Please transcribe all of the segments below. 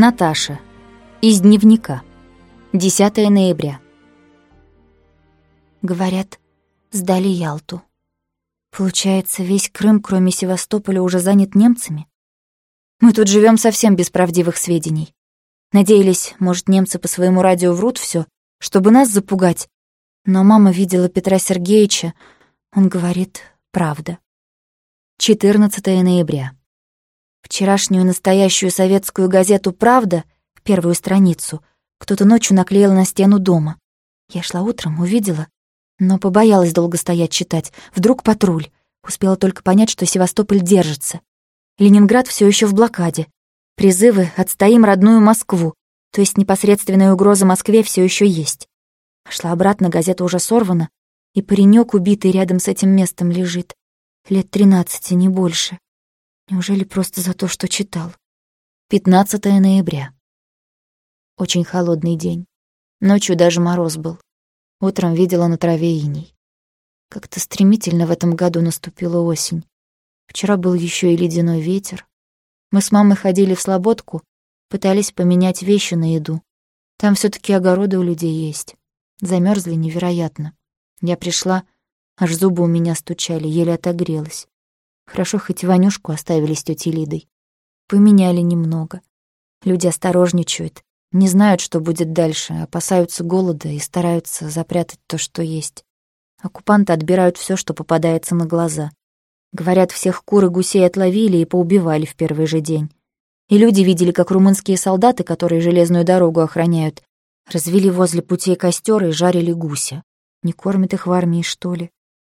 Наташа. Из дневника. 10 ноября. Говорят, сдали Ялту. Получается, весь Крым, кроме Севастополя, уже занят немцами? Мы тут живем совсем без правдивых сведений. Надеялись, может, немцы по своему радио врут все, чтобы нас запугать. Но мама видела Петра Сергеевича. Он говорит, правда. 14 ноября. Вчерашнюю настоящую советскую газету «Правда», первую страницу, кто-то ночью наклеил на стену дома. Я шла утром, увидела, но побоялась долго стоять читать. Вдруг патруль. Успела только понять, что Севастополь держится. Ленинград все еще в блокаде. Призывы «Отстоим родную Москву», то есть непосредственная угроза Москве все еще есть. Шла обратно, газета уже сорвана, и паренек, убитый рядом с этим местом, лежит. Лет тринадцати, не больше. Неужели просто за то, что читал? 15 ноября. Очень холодный день. Ночью даже мороз был. Утром видела на траве иней. Как-то стремительно в этом году наступила осень. Вчера был еще и ледяной ветер. Мы с мамой ходили в слободку, пытались поменять вещи на еду. Там все таки огороды у людей есть. Замерзли невероятно. Я пришла, аж зубы у меня стучали, еле отогрелась. Хорошо, хоть Ванюшку оставили с тетей Лидой. Поменяли немного. Люди осторожничают, не знают, что будет дальше, опасаются голода и стараются запрятать то, что есть. Оккупанты отбирают все, что попадается на глаза. Говорят, всех кур и гусей отловили и поубивали в первый же день. И люди видели, как румынские солдаты, которые железную дорогу охраняют, развели возле путей костер и жарили гуся. Не кормят их в армии, что ли?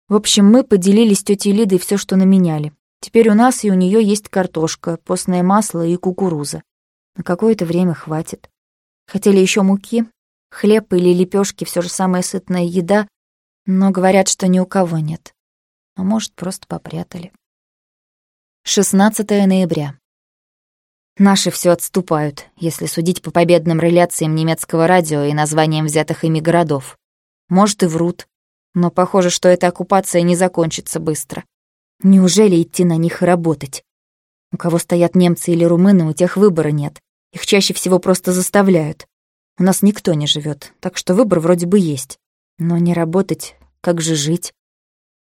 В общем, мы поделили с тетей Лидой все, что наменяли. Теперь у нас и у нее есть картошка, постное масло и кукуруза. На какое-то время хватит. Хотели еще муки, хлеб или лепешки, все же самая сытная еда, но говорят, что ни у кого нет. А может, просто попрятали. 16 ноября. Наши все отступают, если судить по победным реляциям немецкого радио и названиям взятых ими городов. Может, и врут, но похоже, что эта оккупация не закончится быстро. Неужели идти на них и работать? У кого стоят немцы или румыны, у тех выбора нет. Их чаще всего просто заставляют. У нас никто не живет, так что выбор вроде бы есть. Но не работать, как же жить?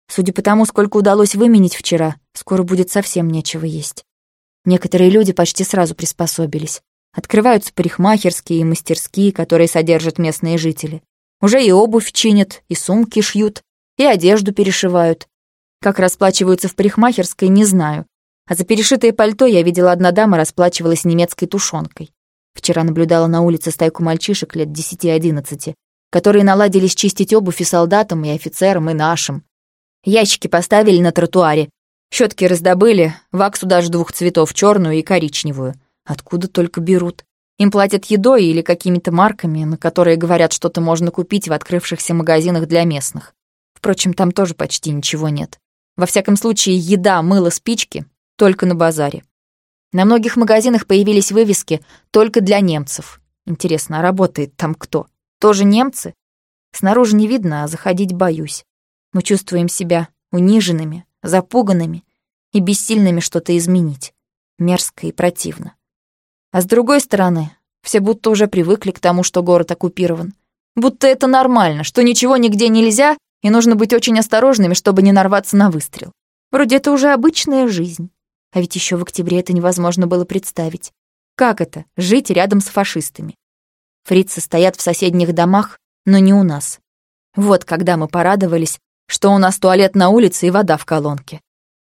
Судя по тому, сколько удалось выменить вчера, скоро будет совсем нечего есть. Некоторые люди почти сразу приспособились. Открываются парикмахерские и мастерские, которые содержат местные жители. Уже и обувь чинят, и сумки шьют, и одежду перешивают. Как расплачиваются в парикмахерской, не знаю. А за перешитое пальто я видела, одна дама расплачивалась немецкой тушенкой. Вчера наблюдала на улице стайку мальчишек лет 10-11, которые наладились чистить обувь и солдатам, и офицерам, и нашим. Ящики поставили на тротуаре. Щетки раздобыли, ваксу даже двух цветов, черную и коричневую. Откуда только берут. Им платят едой или какими-то марками, на которые говорят, что-то можно купить в открывшихся магазинах для местных. Впрочем, там тоже почти ничего нет. Во всяком случае, еда, мыло, спички только на базаре. На многих магазинах появились вывески «Только для немцев». Интересно, а работает там кто? Тоже немцы? Снаружи не видно, а заходить боюсь. Мы чувствуем себя униженными, запуганными и бессильными что-то изменить. Мерзко и противно. А с другой стороны, все будто уже привыкли к тому, что город оккупирован. Будто это нормально, что ничего нигде нельзя, и нужно быть очень осторожными, чтобы не нарваться на выстрел. Вроде это уже обычная жизнь. А ведь еще в октябре это невозможно было представить. Как это — жить рядом с фашистами? Фрицы стоят в соседних домах, но не у нас. Вот когда мы порадовались, что у нас туалет на улице и вода в колонке.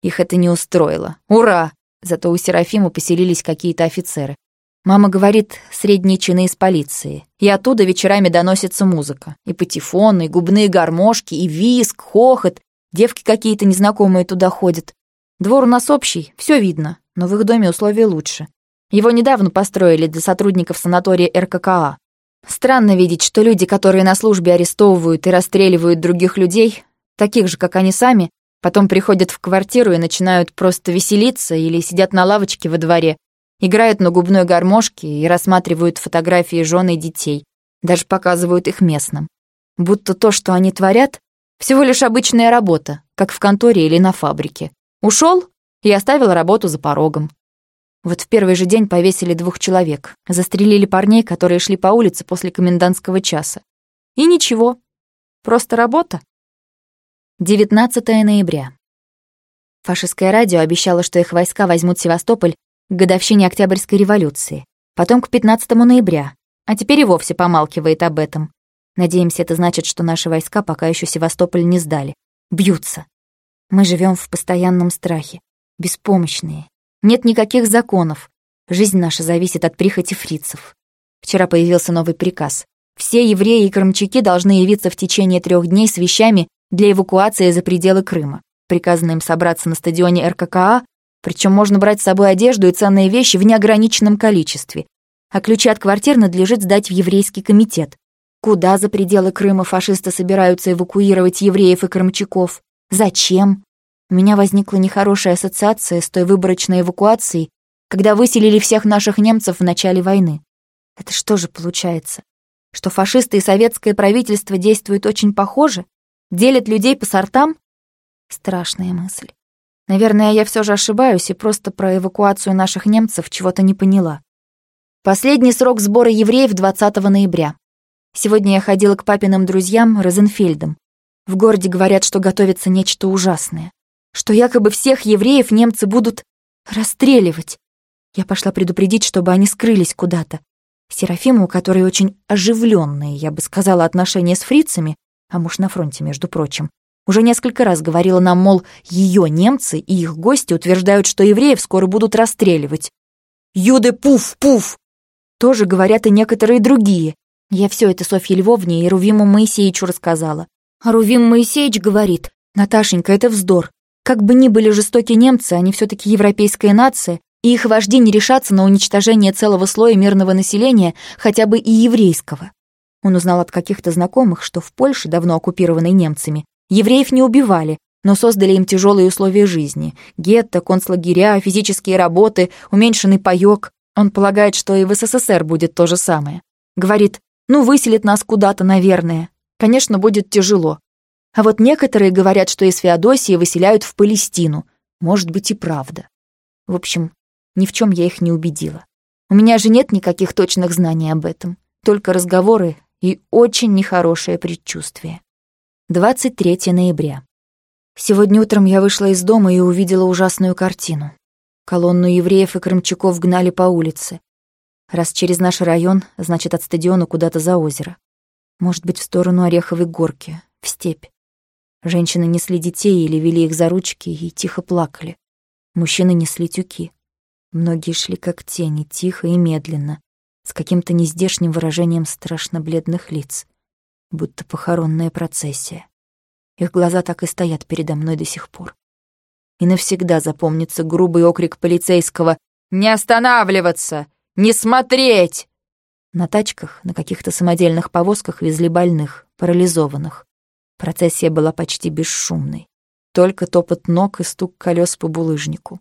Их это не устроило. Ура! Зато у Серафима поселились какие-то офицеры. Мама говорит, средние чины из полиции. И оттуда вечерами доносится музыка. И патефоны, и губные гармошки, и виск, хохот. Девки какие-то незнакомые туда ходят. Двор у нас общий, все видно, но в их доме условия лучше. Его недавно построили для сотрудников санатория РККА. Странно видеть, что люди, которые на службе арестовывают и расстреливают других людей, таких же, как они сами, потом приходят в квартиру и начинают просто веселиться или сидят на лавочке во дворе, Играют на губной гармошке и рассматривают фотографии жен и детей. Даже показывают их местным. Будто то, что они творят, всего лишь обычная работа, как в конторе или на фабрике. Ушел и оставил работу за порогом. Вот в первый же день повесили двух человек, застрелили парней, которые шли по улице после комендантского часа. И ничего, просто работа. 19 ноября. Фашистское радио обещало, что их войска возьмут Севастополь к годовщине Октябрьской революции, потом к 15 ноября, а теперь и вовсе помалкивает об этом. Надеемся, это значит, что наши войска пока еще Севастополь не сдали. Бьются. Мы живем в постоянном страхе, беспомощные, нет никаких законов. Жизнь наша зависит от прихоти фрицев. Вчера появился новый приказ. Все евреи и крымчаки должны явиться в течение трех дней с вещами для эвакуации за пределы Крыма. Приказано им собраться на стадионе РККА, причем можно брать с собой одежду и ценные вещи в неограниченном количестве. А ключи от квартир надлежит сдать в еврейский комитет. Куда за пределы Крыма фашисты собираются эвакуировать евреев и крымчаков? Зачем? У меня возникла нехорошая ассоциация с той выборочной эвакуацией, когда выселили всех наших немцев в начале войны. Это что же получается? Что фашисты и советское правительство действуют очень похоже? Делят людей по сортам? Страшная мысль. Наверное, я все же ошибаюсь и просто про эвакуацию наших немцев чего-то не поняла. Последний срок сбора евреев 20 ноября. Сегодня я ходила к папиным друзьям Розенфельдам. В городе говорят, что готовится нечто ужасное что якобы всех евреев немцы будут расстреливать. Я пошла предупредить, чтобы они скрылись куда-то. Серафима, у которой очень оживленные, я бы сказала, отношения с фрицами, а муж на фронте, между прочим, уже несколько раз говорила нам, мол, ее немцы и их гости утверждают, что евреев скоро будут расстреливать. «Юды, пуф, пуф!» Тоже говорят и некоторые другие. Я все это Софье Львовне и Рувиму Моисеевичу рассказала. А Рувим Моисеевич говорит, «Наташенька, это вздор. Как бы ни были жестоки немцы, они все-таки европейская нация, и их вожди не решатся на уничтожение целого слоя мирного населения, хотя бы и еврейского. Он узнал от каких-то знакомых, что в Польше, давно оккупированной немцами, евреев не убивали, но создали им тяжелые условия жизни. Гетто, концлагеря, физические работы, уменьшенный паёк. Он полагает, что и в СССР будет то же самое. Говорит, ну выселит нас куда-то, наверное. Конечно, будет тяжело. А вот некоторые говорят, что из Феодосии выселяют в Палестину. Может быть и правда. В общем, ни в чем я их не убедила. У меня же нет никаких точных знаний об этом. Только разговоры и очень нехорошее предчувствие. 23 ноября. Сегодня утром я вышла из дома и увидела ужасную картину. Колонну евреев и крымчаков гнали по улице. Раз через наш район, значит, от стадиона куда-то за озеро. Может быть, в сторону Ореховой горки, в степь. Женщины несли детей или вели их за ручки и тихо плакали. Мужчины несли тюки. Многие шли как тени, тихо и медленно, с каким-то нездешним выражением страшно бледных лиц, будто похоронная процессия. Их глаза так и стоят передо мной до сих пор. И навсегда запомнится грубый окрик полицейского «Не останавливаться! Не смотреть!» На тачках, на каких-то самодельных повозках везли больных, парализованных. Процессия была почти бесшумной. Только топот ног и стук колес по булыжнику.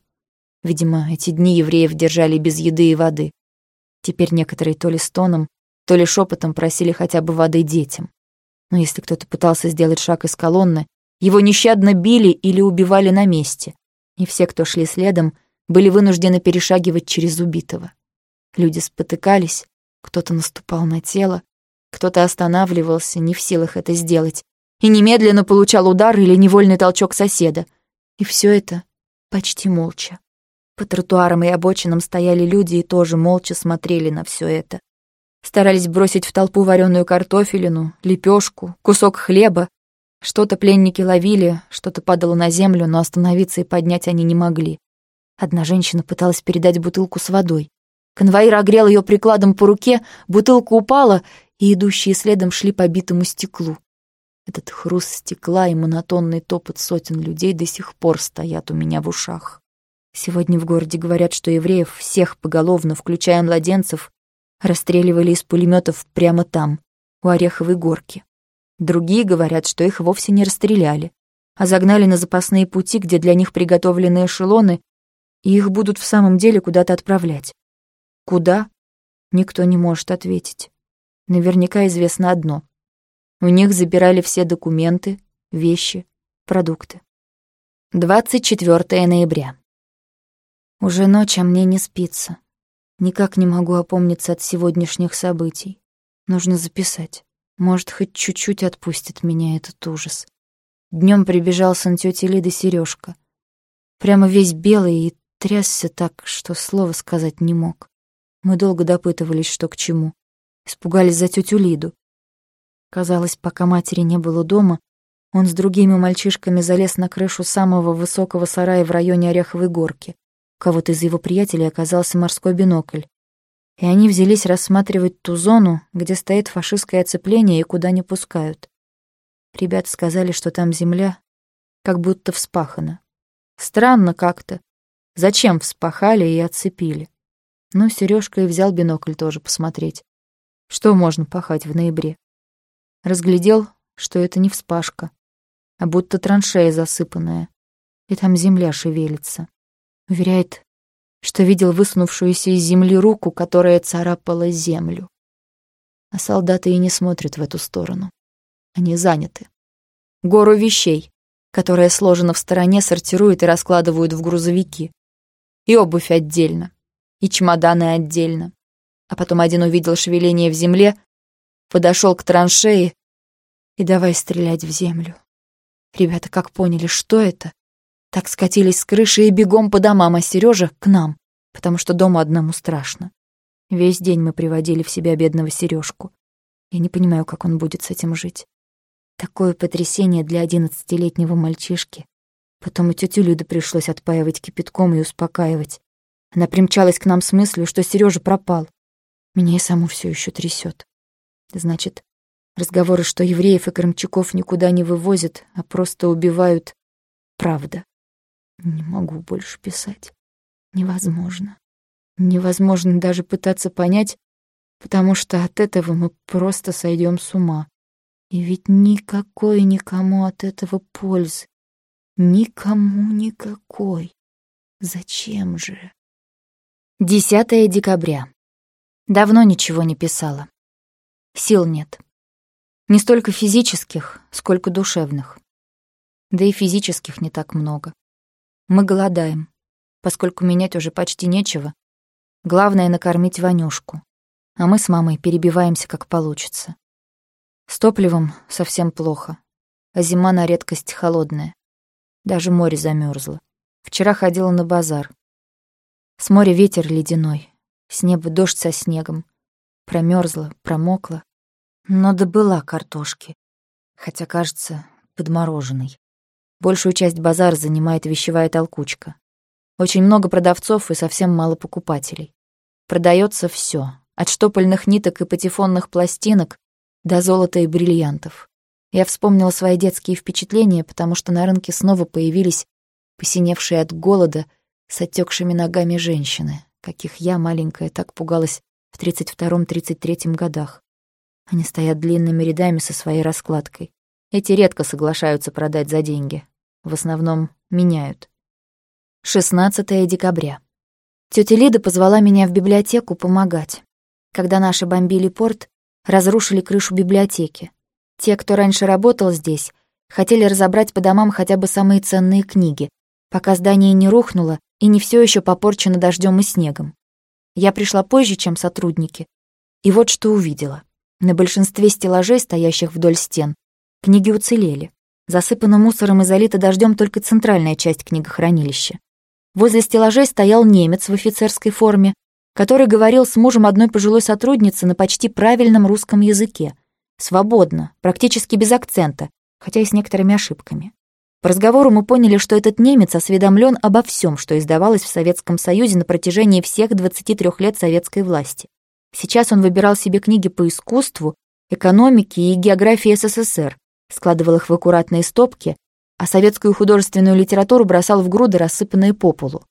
Видимо, эти дни евреев держали без еды и воды. Теперь некоторые то ли стоном, то ли шепотом просили хотя бы воды детям. Но если кто-то пытался сделать шаг из колонны, его нещадно били или убивали на месте. И все, кто шли следом, были вынуждены перешагивать через убитого. Люди спотыкались, кто-то наступал на тело, кто-то останавливался, не в силах это сделать, и немедленно получал удар или невольный толчок соседа. И все это почти молча. По тротуарам и обочинам стояли люди и тоже молча смотрели на все это. Старались бросить в толпу вареную картофелину, лепешку, кусок хлеба. Что-то пленники ловили, что-то падало на землю, но остановиться и поднять они не могли. Одна женщина пыталась передать бутылку с водой. Конвоир огрел ее прикладом по руке, бутылка упала, и идущие следом шли по битому стеклу. Этот хруст стекла и монотонный топот сотен людей до сих пор стоят у меня в ушах. Сегодня в городе говорят, что евреев всех поголовно, включая младенцев, расстреливали из пулеметов прямо там, у Ореховой горки. Другие говорят, что их вовсе не расстреляли, а загнали на запасные пути, где для них приготовлены эшелоны, и их будут в самом деле куда-то отправлять. Куда? Никто не может ответить. Наверняка известно одно. У них забирали все документы, вещи, продукты. 24 ноября. Уже ночь, а мне не спится. Никак не могу опомниться от сегодняшних событий. Нужно записать. Может, хоть чуть-чуть отпустит меня этот ужас. Днем прибежал сын тети Лиды Сережка. Прямо весь белый и трясся так, что слова сказать не мог. Мы долго допытывались, что к чему. Испугались за тетю Лиду. Казалось, пока матери не было дома, он с другими мальчишками залез на крышу самого высокого сарая в районе Ореховой горки. Кого-то из его приятелей оказался морской бинокль. И они взялись рассматривать ту зону, где стоит фашистское оцепление и куда не пускают. Ребята сказали, что там земля как будто вспахана. Странно как-то. Зачем вспахали и отцепили? Ну, Сережка и взял бинокль тоже посмотреть. Что можно пахать в ноябре? Разглядел, что это не вспашка, а будто траншея засыпанная, и там земля шевелится. Уверяет, что видел высунувшуюся из земли руку, которая царапала землю. А солдаты и не смотрят в эту сторону. Они заняты. Гору вещей, которая сложена в стороне, сортируют и раскладывают в грузовики. И обувь отдельно, и чемоданы отдельно. А потом один увидел шевеление в земле, подошел к траншеи и давай стрелять в землю. Ребята как поняли, что это, так скатились с крыши и бегом по домам, а Сережа к нам, потому что дому одному страшно. Весь день мы приводили в себя бедного Сережку. Я не понимаю, как он будет с этим жить. Такое потрясение для одиннадцатилетнего мальчишки. Потом и тетю Люду пришлось отпаивать кипятком и успокаивать. Она примчалась к нам с мыслью, что Сережа пропал. Меня и саму все еще трясет. Значит, разговоры, что евреев и крымчаков никуда не вывозят, а просто убивают, правда. Не могу больше писать. Невозможно. Невозможно даже пытаться понять, потому что от этого мы просто сойдем с ума. И ведь никакой никому от этого пользы. Никому никакой. Зачем же? 10 декабря. Давно ничего не писала. Сил нет. Не столько физических, сколько душевных. Да и физических не так много. Мы голодаем, поскольку менять уже почти нечего. Главное — накормить Ванюшку. А мы с мамой перебиваемся, как получится. С топливом совсем плохо, а зима на редкость холодная. Даже море замерзло. Вчера ходила на базар. С моря ветер ледяной, с неба дождь со снегом. Промерзла, промокла, но добыла картошки, хотя, кажется, подмороженной. Большую часть базара занимает вещевая толкучка. Очень много продавцов и совсем мало покупателей. Продается все, от штопольных ниток и патефонных пластинок до золота и бриллиантов. Я вспомнила свои детские впечатления, потому что на рынке снова появились посиневшие от голода с отекшими ногами женщины, каких я, маленькая, так пугалась в 32-33 годах. Они стоят длинными рядами со своей раскладкой. Эти редко соглашаются продать за деньги. В основном меняют. 16 декабря. Тётя Лида позвала меня в библиотеку помогать. Когда наши бомбили порт, разрушили крышу библиотеки. Те, кто раньше работал здесь, хотели разобрать по домам хотя бы самые ценные книги, пока здание не рухнуло и не все еще попорчено дождем и снегом. Я пришла позже, чем сотрудники, и вот что увидела. На большинстве стеллажей, стоящих вдоль стен, книги уцелели. Засыпана мусором и залита дождем только центральная часть книгохранилища. Возле стеллажей стоял немец в офицерской форме, который говорил с мужем одной пожилой сотрудницы на почти правильном русском языке. Свободно, практически без акцента, хотя и с некоторыми ошибками. По разговору мы поняли, что этот немец осведомлен обо всем, что издавалось в Советском Союзе на протяжении всех 23 лет советской власти. Сейчас он выбирал себе книги по искусству, экономике и географии СССР, складывал их в аккуратные стопки, а советскую художественную литературу бросал в груды, рассыпанные по полу.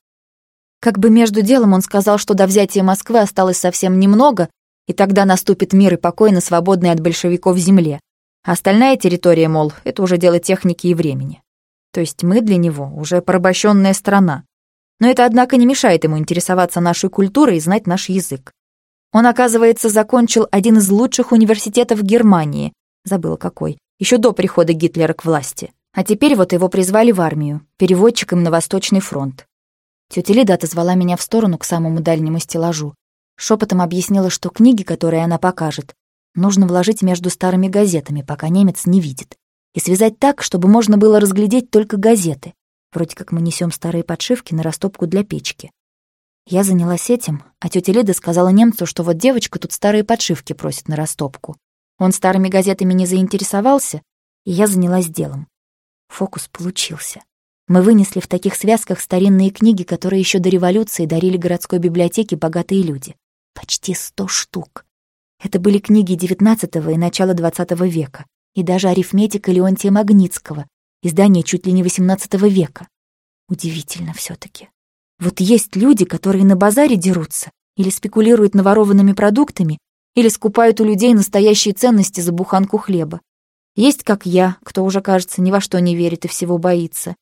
Как бы между делом он сказал, что до взятия Москвы осталось совсем немного, и тогда наступит мир и покой на свободной от большевиков земле. А остальная территория, мол, это уже дело техники и времени. То есть мы для него уже порабощенная страна. Но это, однако, не мешает ему интересоваться нашей культурой и знать наш язык. Он, оказывается, закончил один из лучших университетов Германии, забыла какой, еще до прихода Гитлера к власти. А теперь вот его призвали в армию, переводчиком на Восточный фронт. Тетя Лида отозвала меня в сторону к самому дальнему стеллажу. Шепотом объяснила, что книги, которые она покажет, нужно вложить между старыми газетами, пока немец не видит, и связать так, чтобы можно было разглядеть только газеты. Вроде как мы несем старые подшивки на растопку для печки. Я занялась этим, а тетя Лида сказала немцу, что вот девочка тут старые подшивки просит на растопку. Он старыми газетами не заинтересовался, и я занялась делом. Фокус получился. Мы вынесли в таких связках старинные книги, которые еще до революции дарили городской библиотеке богатые люди. Почти сто штук. Это были книги XIX и начала XX века, и даже арифметика Леонтия Магнитского, издание чуть ли не XVIII века. Удивительно все таки Вот есть люди, которые на базаре дерутся, или спекулируют наворованными продуктами, или скупают у людей настоящие ценности за буханку хлеба. Есть, как я, кто уже, кажется, ни во что не верит и всего боится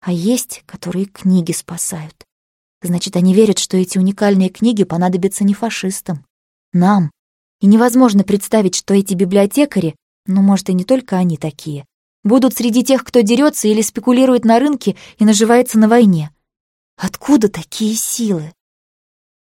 а есть, которые книги спасают. Значит, они верят, что эти уникальные книги понадобятся не фашистам, нам. И невозможно представить, что эти библиотекари, ну, может, и не только они такие, будут среди тех, кто дерется или спекулирует на рынке и наживается на войне. Откуда такие силы?